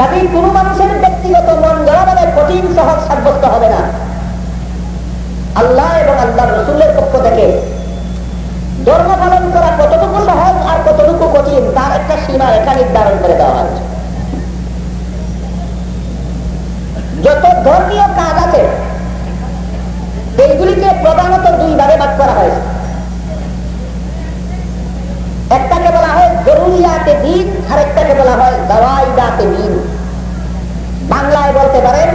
কাজেই কোন মানুষের ব্যক্তিগত মন গড়াভাবে কঠিন সহজ সাব্যস্ত হবে না। আল্লাহ এবং আল্লাহ রসুলের পক্ষ থেকে ধর্ম পালন করা কতটুকু সহজ আর কতটুকু কঠিন, তার একটা সীমা রেখা নির্ধারণ করে দেওয়া হয়েছে যত ধর্মীয় কাজ আছে এইগুলিকে প্রধানত দুই ভাগে ভাগ করা হয়েছে একটাকে বলা হয় জরুরিয়াতে দিন আর একটাকে বলা হয় দাওয়াইদাতে দিন। বাংলায় বলতে পারেন,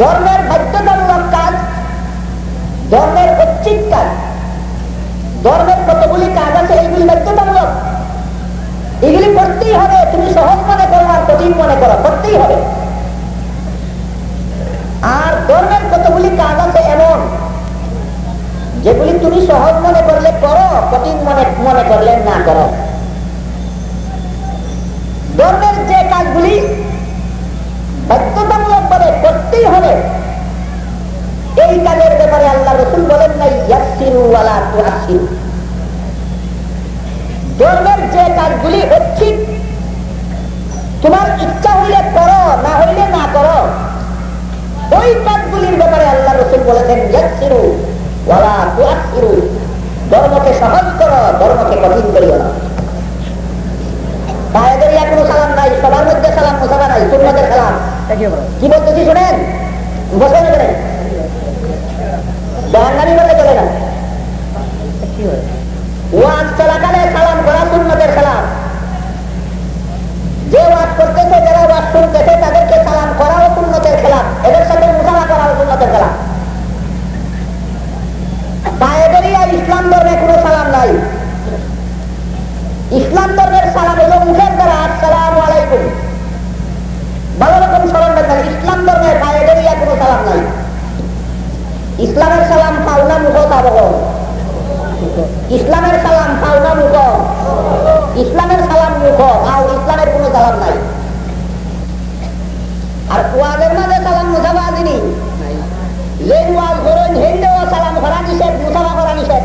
ধর্মের বাধ্যতামূলক কাজ, ধর্মের ঐচ্ছিক কাজ, ধর্মের কতগুলি কাজ আছে এইগুলি বাধ্যতামূলক। এগুলি করতেই হবে, তুমি সহজ মনে করো আর কঠিন মনে করো, করতেই হবে। আর ধর্মের কতগুলি কাজ আছে এমন যেগুলি তুমি সহজ মনে করলে করো, কঠিন মনে মনে করলে না করো। ধর্মের যে কাজগুলি বাধ্যতামূলক ভাবে করতেই হবে, এই কাজের ব্যাপারে আল্লাহ রসুল বলেন নাই ধর্মের যে কাজগুলি হচ্ছে, তোমার ইচ্ছা হইলে করো, না হইলে না করো, ওই কাজগুলির ব্যাপারে আল্লাহ রসুল বলেছেন ইয়াসিরু ধর্মকে সহজ করো ধর্মকে কঠিন করিও না। পায়েদেরিয়া কোনো সালাম নাই সবার মধ্যে সালাম মোসাফা নাই সুন্নতের সালাম। কি বলতেছি শোনেন? বসে নেবেন জাহাঙ্গানি বলে চলে না। ওয়াজ চলাকালে সালাম করা সুন্নতের সালাম। যে ওয়াজ করতেছে যারা ওয়াজ শুনতেছে তাদেরকে সালাম করাও সুন্নতের খেলাম এদের সাথে মুসাফা করাও সুন্নতের খেলাম পায়েদেরিয়া ইসলাম ধর্মে কোনো সালাম নাই। ইসলাম ধর্মের সালাম হলো মুখের দ্বারা আসসালাম আলাইকুম। ভালো রকম স্মরণ রাখবেন, ইসলাম ধর্মের পায়েদেরিয়া কোনো সালাম নাই। ইসলামের সালাম পাওনা মুখ তাবক ইসলামের সালাম পাওনা মুখ। ইসলামের সালাম মুখ আর ইসলামের কোনো সালাম নাই। আর ওয়াজের মাঝে সালাম মুসাফা দিনি যে ওয়াজ করেন হেন্দেও সালাম করা নিষেধ, মুসাফা করা নিষেধ।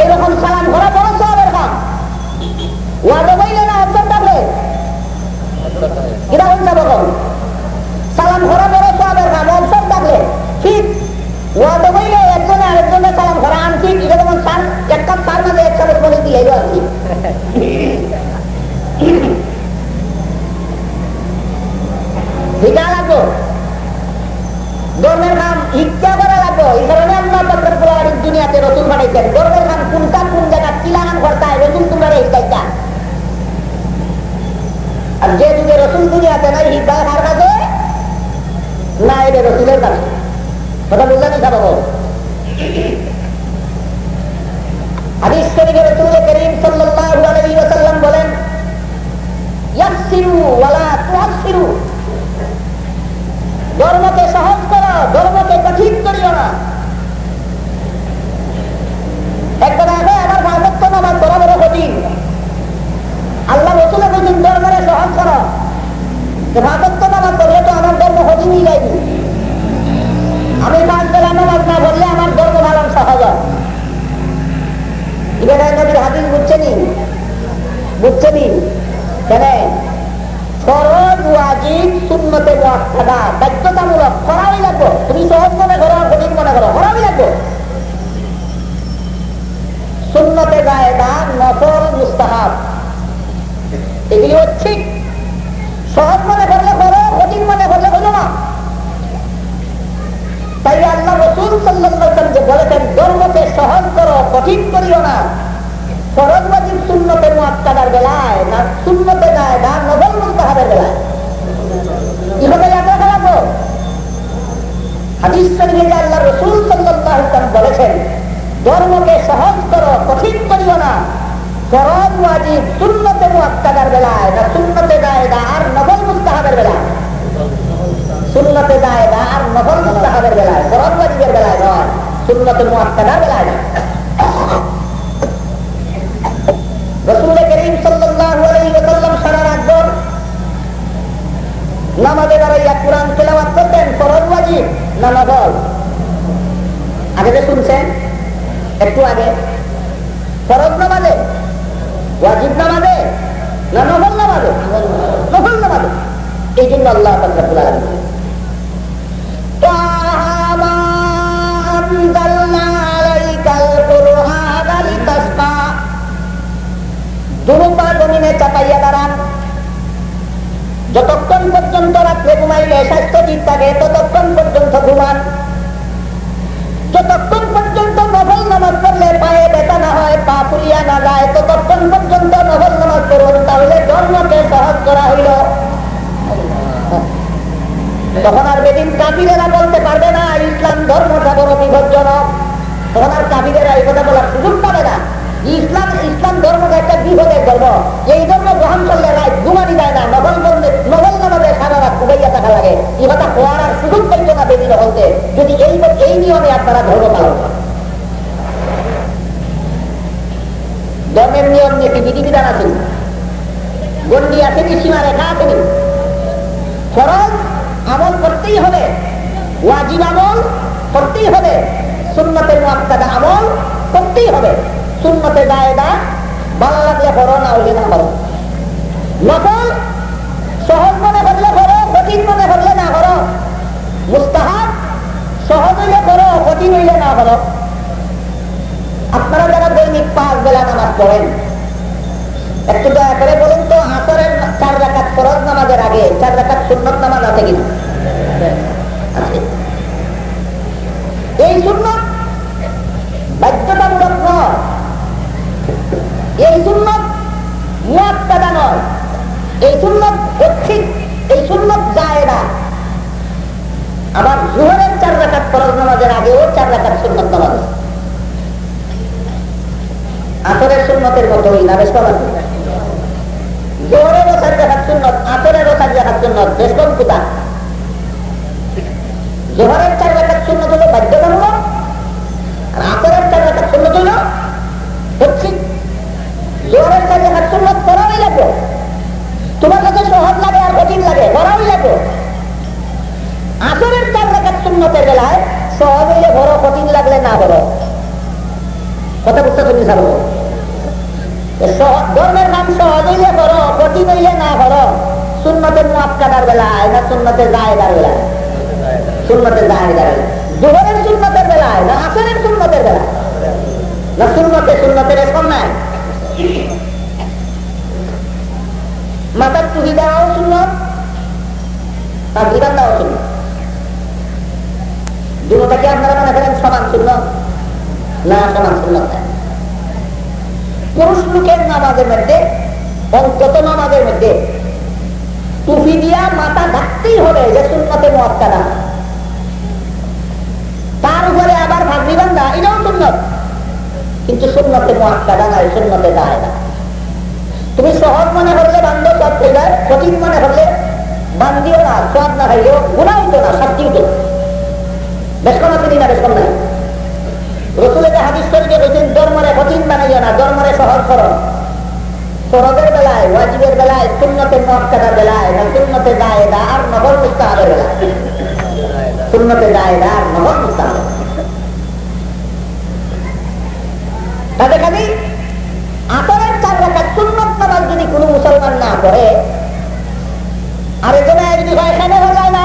এইরকম সালাম করা বড় সবের এরকম বইলে না অর্জন থাকলে কীরকম যাব সালাম করা বড় সবের কাম অর্জন থাকলে ঠিক ওয়াদে বইলে একজনে আরেকজনের সালাম করা আনফিট এটা যেমন সার এক কাপ সার মাঝে এক চামচ মরিচ দিলে আর কি ঠিক লাগবো ধর্মের নাম ইচ্ছা করা লাগবো এই কারণে আল্লাহ পাত্র দুনিয়াতে রসুল বানাইছেন ধর্মের নাম কোনটা কোন জায়গা কিলাগান করতে হয় রসুল তোমরা ইচ্ছা আর যে যুগে রসুল দুনিয়াতে নাই হিদ্দা কার কাছে না এটা রসুলের কাছে কথা বুঝলেন খাব হাদিস শরীফে রসুল করিম সাল্লাল্লাহু আলাইহি ওয়াসাল্লাম বলেন ইয়াসসিরু ওয়ালা তুআসসিরু ধর্মকে সহজ করো ধর্মকে কঠিন করিও না একটা আগে আমার ভাবত্ব আমার বড় বড় কঠিন আল্লাহ রসুলের বলছেন ধর্মের সহজ করো ভাবত্ব নামাজ করলে তো আমার ধর্ম কঠিনই যায়নি আমি পাঁচ বেলা নামাজ না করলে আমার ধর্ম পালন সহজ এবার নবীর হাদিস বুঝছেনি বুঝছেনি কেন ফরজ ওয়াজিব সুন্নতে মুআক্কাদা বাধ্যতামূলক করাই লাগবে। তুমি সহজ মনে করো কঠিন মনে করো করাই লাগবে। সুন্নতে জায়েদা নফল মুস্তাহাব। এগুলি হচ্ছে সহজ মনে করলে করো কঠিন মনে করলে হলো না তাই আল্লাহ রসুল সাল্লাম যে বলেছেন ধর্মকে সহজ করো কঠিন করিও না। ফরজ ওয়াজিব সুন্নতে মুআক্কাদার বেলায়, না যায় না নফল মুস্তাহাবের বেলায়। কীভাবে যাত্রা খারাপ হাদিস শরীফে আল্লাহ রসুল আলাইহি বলেছেন, ধর্মকে সহজ করো, কঠিন করিও না। ফরজ ওয়াজিব সুন্নতে মুআক্কাদার বেলায়, না সুন্নতে জায়েদা আর নামাজে দাঁড়াইয়া কোরআন তেলাওয়াত করতেন ফরজ ওয়াজিব না নফল? আগে যে শুনছেন, একটু আগে। ফরজ নামাজে? ওয়াজিব নামাজে? না নফল নামাজে? নফল নামাজে। এই জন্য আল্লাহ পর্যন্ত রাত্রে ঘুমাইলে স্বাস্থ্য ঠিক থাকে ততক্ষণ পর্যন্ত ঘুমান। যতক্ষণ পর্যন্ত নভল নামাজ পড়লে পায়ে ব্যথা না হয়, পা ফুলিয়া না যায়, ততক্ষণ পর্যন্ত নভল নামাজ পড়ুন, তাহলে জন্মকে সহজ করা হইল। তখন আর বেদিন কাবিরেরা বলতে পারবে না, ইসলাম ধর্মটা বড় বিপজ্জনক তখন আর কাবিরেরা এই কথা বলার সুযোগ পাবে না। ইসলাম ইসলাম ধর্মটা একটা বিপদের ধর্ম। এই ধর্ম গ্রহণ করলে রায় ঘুমানি যায় না নগল বন্ধে নগল নামাজে সারা রাত থাকা লাগে। কথা হওয়ার আর সুযোগ পাইত না বেদিন হলতে যদি এই এই নিয়মে আপনারা ধর্ম পালন করেন। ধর্মের নিয়ম নীতি বিধিবিধান আছে? গন্ডি কি সীমা রেখা আছে নি ফরজ আমল করতেই হবে। ওয়াজিব আমল করতেই হবে। সুন্নতের মুআক্কাদা আমল করতেই হবে। সুন্নতে দায়দা ভালো লাগলে করো না হইলে না করো নকল সহজ মনে করলে করো কঠিন মনে করলে না করো মুস্তাহাব সহজ হইলে করো কঠিন হইলে না করো আপনারা যারা দৈনিক পাঁচ বেলা নামাজ পড়েন, একটু দয়া করে বলুন তো, আসরের চার রাকাত ফরজ নামাজের আগে, চার রাকাত সুন্নত নামাজ আছে কিনা? এই সুন্নত বাধ্যতামূলক এই সুন্নত মুয়াক্কাদা নয়। এই সুন্নত ঐচ্ছিক এই সুন্নত না আবার জোহরের চার রাকাত ফরজ নামাজের আগেও চার রাকাত সুন্নত নামাজ আছে। আসরের সুন্নতের মতোই, না বেশ কম আছে জোহরেরও চার রাকাত সুন্নত, আসরেরও চার রাকাত সুন্নত, বেশ কম কোথা? জোহরের চার রাকাত সুন্নত হলো বাধ্যতামূলক, আর আসরের চার রাকাত সুন্নত হলো ঐচ্ছিক জোহরের চার রাকাত সুন্নত করাই লাগবে। তোমার কাছে সহজ লাগে আর কঠিন লাগে করাই লাগবে। আসরের চার রাকাত সুন্নতের বেলায় সহজ হইলে বড় কঠিন লাগলে না বড়। কথা বুঝতে তুমি সারবো ধর্মের নাম সহজ হইলে বড়, কঠিন হইলে না বড়। সুন্নতের মুআক্কাদার বেলায় না সুন্নতের জায়গার বেলায়? সুন্নতের জায়গার জোহরের সুন্নতের বেলায় না আসরের সুন্নতের বেলায়? না সুন্নতে সুন্নতের এসব নাই? মাথার টুপি দেওয়াও তার বিধান দেওয়াও সুন্নত দুটাকে আপনারা মনে করেন সমান সুন্নত না সমান সুন্নত না পুরুষ লোকের নামাজের মধ্যে অন্তত নামাজের মধ্যে টুপি দিয়া মাথা ঢাকতেই হবে যে সুন্নতে মহাত্মারা তার উপরে আবার ভাগ্নি বান্ধা এটাও সুন্নত কিন্তু সুন্নতে মহাত্মারা নয় সুন্নতে যায় না তুমি সহজ মনে করলে বান্ধব সব হয়ে যায় কঠিন মনে করলে বান্ধিও না সব না খাইও গুণা হইতো না শাস্তি হইতো বেশ কোন না, বেশ কোন নাই? রসুলের হাদিস শরীফে বলছেন ধর্মরে কঠিন বানাইও না, ধর্মরে সহজ করো ফরজের বেলায়, ওয়াজিবের বেলায় সুন্নতের মক্কাদার বেলায়, না সুন্নতে দায়েদা আর নগর মুস্তাহাবের বেলায়। সুন্নতে দায়েদা আর নগর মুস্তাহাব তাদের খালি আসরের চার রাখার সুন্নত নামাজ যদি কোনো মুসলমান না এজনে যদি হয় হল না?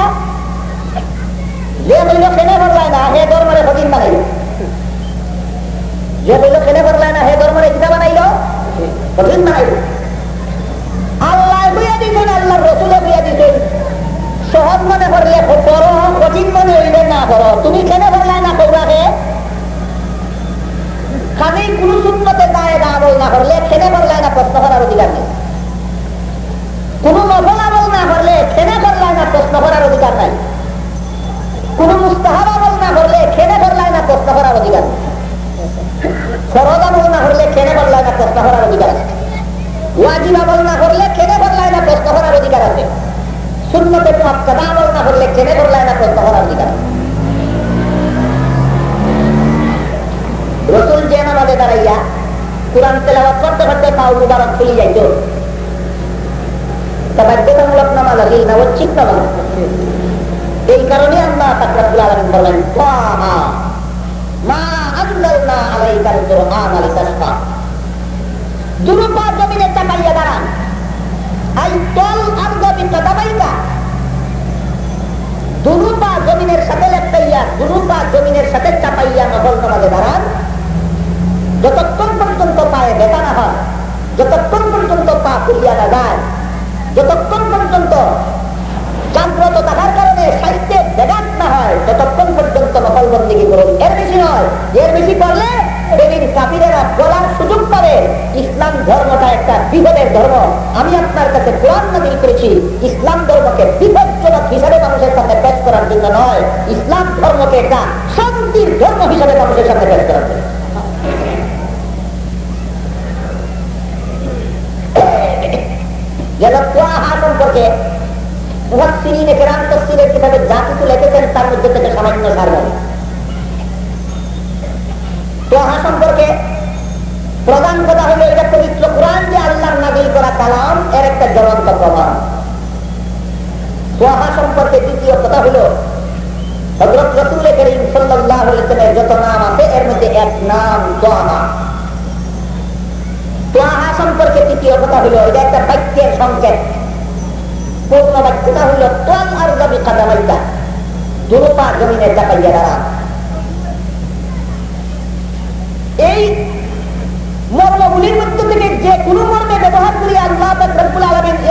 যে বলল হল না বানাইল। যে বলল হল না বানাইল। বানাইল। আল্লাহ আল্লাহ রসুলে সহজ মনে করলে করো কঠিন মনে হইলে না করো তুমি খেলে স্বামী কোন শূন্যতে কায়দা আমল না করলে ছেলে করলায় না প্রশ্ন করার অধিকার নেই। কোন নফল আমল না করলে ছেলে করলায় না প্রশ্ন করার অধিকার নাই। কোন মুস্তাহাব আমল না করলে ছেলে করলায় না প্রশ্ন করার অধিকার নেই। ফরজ আমল না করলে ছেলে করলায় না প্রশ্ন করার অধিকার আছে। ওয়াজিব আমল না করলে ছেলে করলায় না প্রশ্ন করার অধিকার আছে। শূন্যতে পাঁচটা আমল না করলে ছেলে করলায় না প্রশ্ন করার অধিকার আছে। রসুল যে নামাজে দাঁড়াইয়া কোরআন তেলাবাদ করতে করতে পাও মুবারক খুলি যাইত। বাধ্যতামূলক নামাজ আজিল না ঐচ্ছিক নামাজ। এই কারণে আল্লাহ তাকরাবুল আলমিন বলেন জমিনে আই তল দুরূপা জমিনের সাথে জমিনের সাথে চাপাইয়া নকল নামাজে দাঁড়ান। যতক্ষণ পর্যন্ত পায়ে ব্যথা না হয়, যতক্ষণ পর্যন্ত পা ফুলিয়া না যায়, যতক্ষণ পর্যন্ত জাগ্রত থাকার কারণে সাহিত্যে বেদাত না হয়, ততক্ষণ পর্যন্ত নকল বন্দিগি করুন এর বেশি নয়, এর বেশি করলে সুযোগ ইসলাম ধর্মটা একটা বিপদের ধর্ম। আমি আপনার কাছে করেছি, ইসলাম ধর্মকে বিপজ্জনক হিসাবে মানুষের সামনে পেশ করার জন্য নয়, ইসলাম ধর্মকে একটা শান্তির ধর্ম হিসাবে মানুষের সামনে পেশ করার জন্য। যেন কথা হলো এটা পবিত্র করা কালাম, এর একটা জ্বলন্ত প্রমাণ। তোয়াহা সম্পর্কে দ্বিতীয় কথা হলো হজরত রসুল করিম সাল্লাহ যত নাম আছে, এর মধ্যে এক নাম তোয়াহা সম্পর্কে তৃতীয় কথা হলো, এটা একটা বাক্যের সংকেত। পূর্ণ বাক্যটা হলো তোয়াল আর জমি কাদামাইতা দুরূপা জমিনে চাপাইয়া দাঁড়া এই মর্মগুলির মধ্যে থেকে যে কোনো মর্মে ব্যবহার করি, আল্লাহ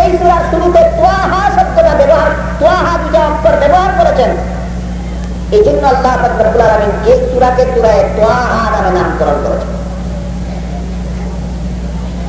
এই সুরার শুরুতে তোয়াহা শব্দটা ব্যবহার, তোয়াহা দুটা অক্ষর ব্যবহার করেছেন। এই জন্য আল্লাহ এই সুরাকে সুরায় তোয়াহা নামে নামকরণ করেছেন।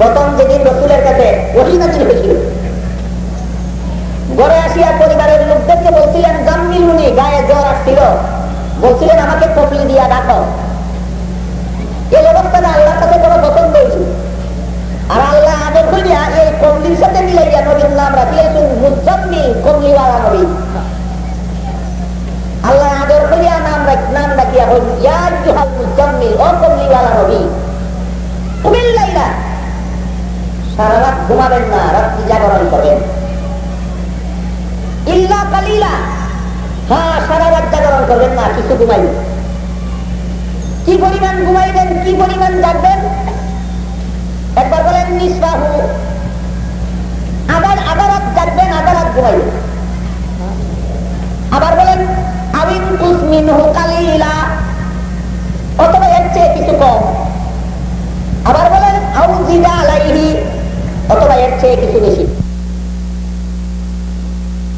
প্রথম যেদিন রসুলের কাছে ওহি নাজিল হয়েছিল ঘরে আসিয়া পরিবারের লোকদেরকে বলছিলেন জাম্মিল উনি, গায়ে জ্বর আসছিল। বলছিলেন, আমাকে কপলি দিয়া ডাকো। এই অবস্থাটা আল্লাহর কাছে বড় পছন্দ হয়েছে আর আল্লাহ আদর করিয়া এই কমলির সাথে নবীর নাম রাখিয়েছেন কমলিওয়ালা নবী। আল্লাহ আদর করিয়া নাম নাম রাখিয়া জুহাল মুজাম্মিল, ও কমলিওয়ালা নবী, কুমিল্লাইলা সারা রাত ঘুমাবেন না, রাত্রি জাগরণ করবেন। ইল্লা কালিলা। হ্যাঁ সারা রাত জাগরণ করবেন না, কিছু ঘুমাইবেন কি পরিমাণ ঘুমাইবেন, কি পরিমাণ জাগবেন? একবার বলেন, নিসবাহু। আবার আবার রাত জাগবেন, আবার রাত ঘুমাইবেন। আবার বলেন আবিন কুসমিনহু কালিলা। অথবা এর চেয়ে কিছু কম। আবার বলেন আউজিদা আলাইহি। অথবা এর চেয়ে কিছু বেশি